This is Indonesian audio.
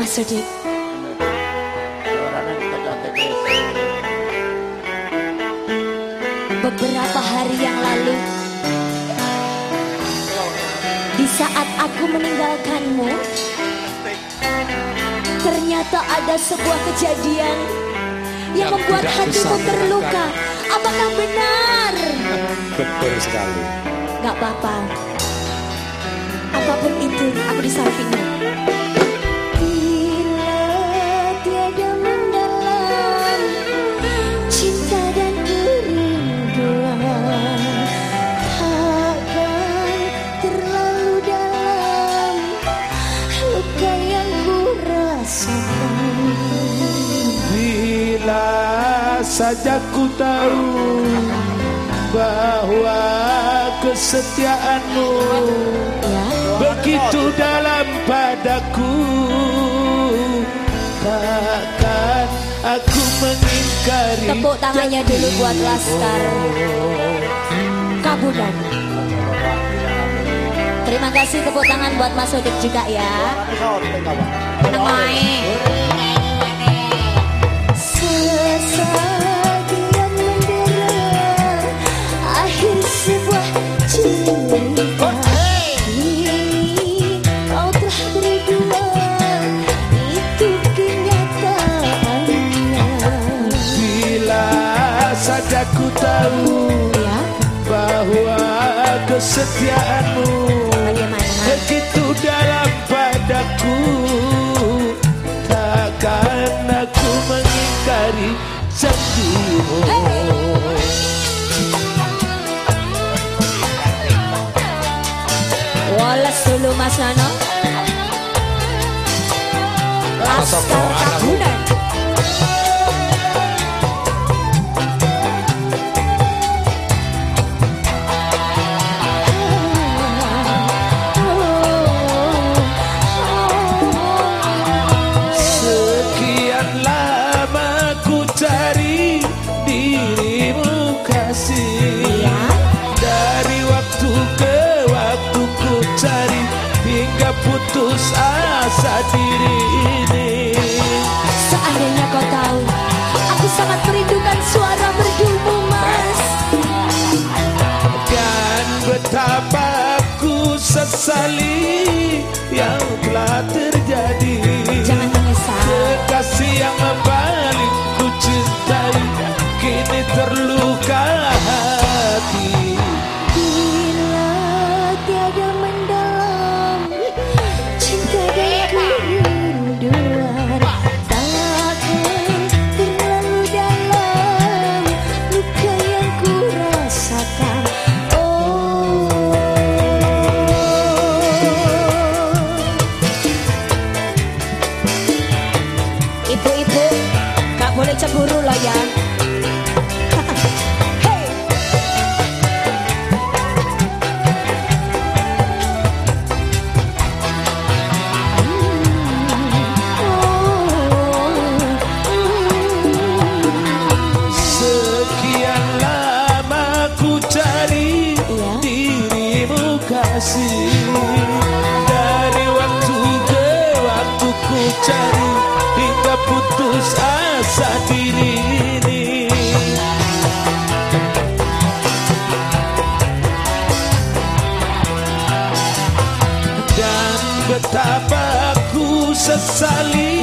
Mas Sodik. Beberapa hari yang lalu Di saat aku meninggalkanmu Ternyata ada sebuah kejadian Yang membuat hatimu terluka Apakah benar? Betul sekali. Gak apa-apa Apa pun itu aku di Bila saja ku tahu bahwa kesetiaanmu begitu dalam padaku takkan aku mengingkari tepuk tangannya dulu buat Laskar. Kabudan Terima kasih tepuk tangan buat Mas Sodik juga ya. Tenang main saja ku tahu Ya, bahwa kesetiaanmu bagaimana? begitu dalam padaku takkan aku mengingkari janjimu Walas dulu Mas Laskar dirimu kasih. Ya. dari waktu ke waktu ku cari hingga putus asa diri ini. Seandainya kau tahu Aku sangat merindukan suara merdumu mas. Dan betapa aku sesali yang telah terjadi. Jangan menyesal Kekasih yang paling terluka cari Hingga putus asa diri ini. Dan betapa aku sesali